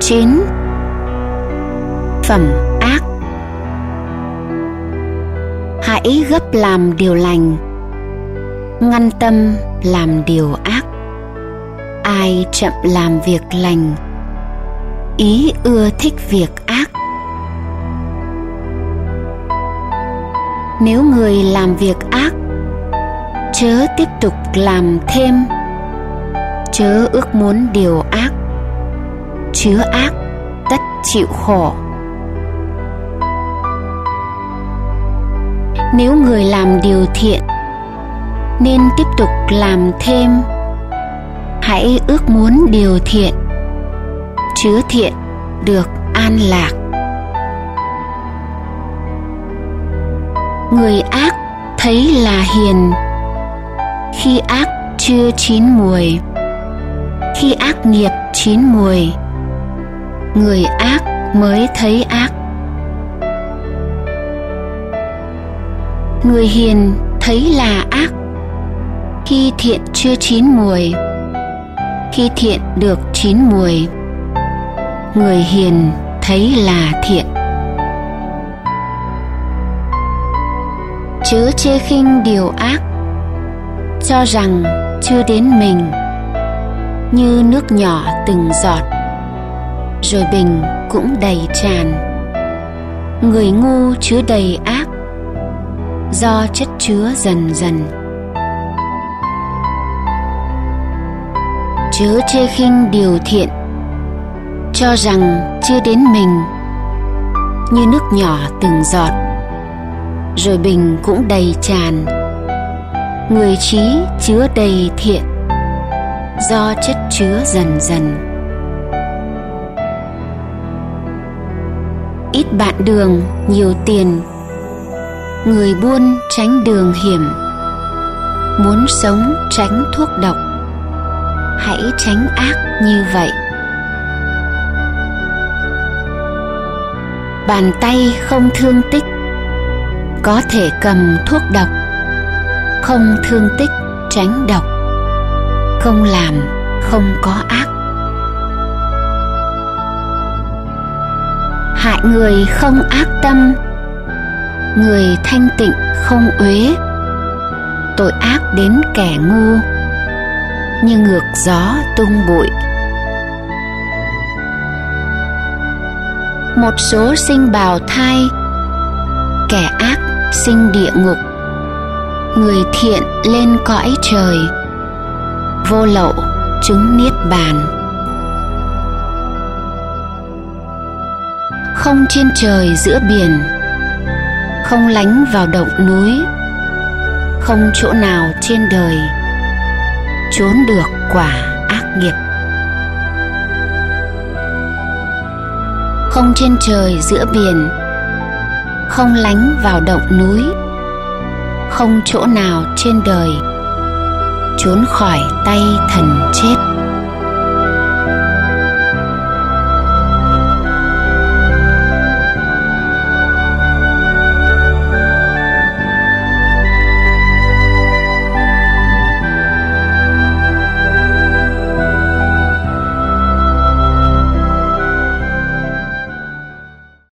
9 Phẩm ác. Hãy gấp làm điều lành. Ngăn tâm làm điều ác. Ai chậm làm việc lành, Ý ưa thích việc ác. Nếu người làm việc ác, Chớ tiếp tục làm thêm. Chớ ước muốn điều ác chứa ác, tất chịu khổ. Nếu người làm điều thiện, nên tiếp tục làm thêm. Hãy ước muốn điều thiện, chứa thiện được an lạc. Người ác thấy là hiền. Khi ác chưa chín mùi khi ác nghiệp chín mùi người ác mới thấy ác. Người hiền thấy là ác. Khi thiện chưa chín mùi, khi thiện được chín mùi, người hiền thấy là thiện. Chớ chê khinh điều ác, cho rằng chưa đến mình, như nước nhỏ từng giọt rồi bình cũng đầy tràn. Người ngu chứa đầy ác, do chất chứa dần dần. Chớ chê khinh điều thiện, cho rằng chưa đến mình, như nước nhỏ từng giọt, rồi bình cũng đầy tràn. Người trí chứa đầy thiện, do chất chứa dần dần. Ít bạn đường, nhiều tiền. Người buôn tránh đường hiểm. Muốn sống tránh thuốc độc. Hãy tránh ác như vậy. Bàn tay không thương tích. Có thể cầm thuốc độc. Không thương tích, tránh độc. Không làm, không có ác. Hại người không ác tâm. Người thanh tịnh không uế. Tội ác đến kẻ ngu, như ngược gió tung bụi. Một số sinh bào thai, kẻ ác sinh địa ngục. Người thiện lên cõi trời, vô lậu chứng niết bàn. Không trên trời giữa biển, không lánh vào động núi, không chỗ nào trên đời trốn được quả ác nghiệp. Không trên trời giữa biển, không lánh vào động núi, không chỗ nào trên đời trốn khỏi tay thần chết.